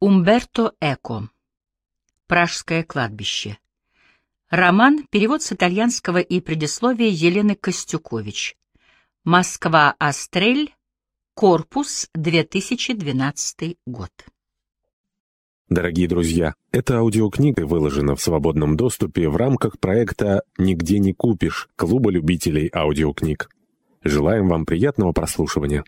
Умберто Эко. Пражское кладбище. Роман, перевод с итальянского и предисловие Елены Костюкович. Москва, Астрель, Корпус, 2012 год. Дорогие друзья, эта аудиокнига выложена в свободном доступе в рамках проекта «Нигде не купишь» Клуба любителей аудиокниг. Желаем вам приятного прослушивания.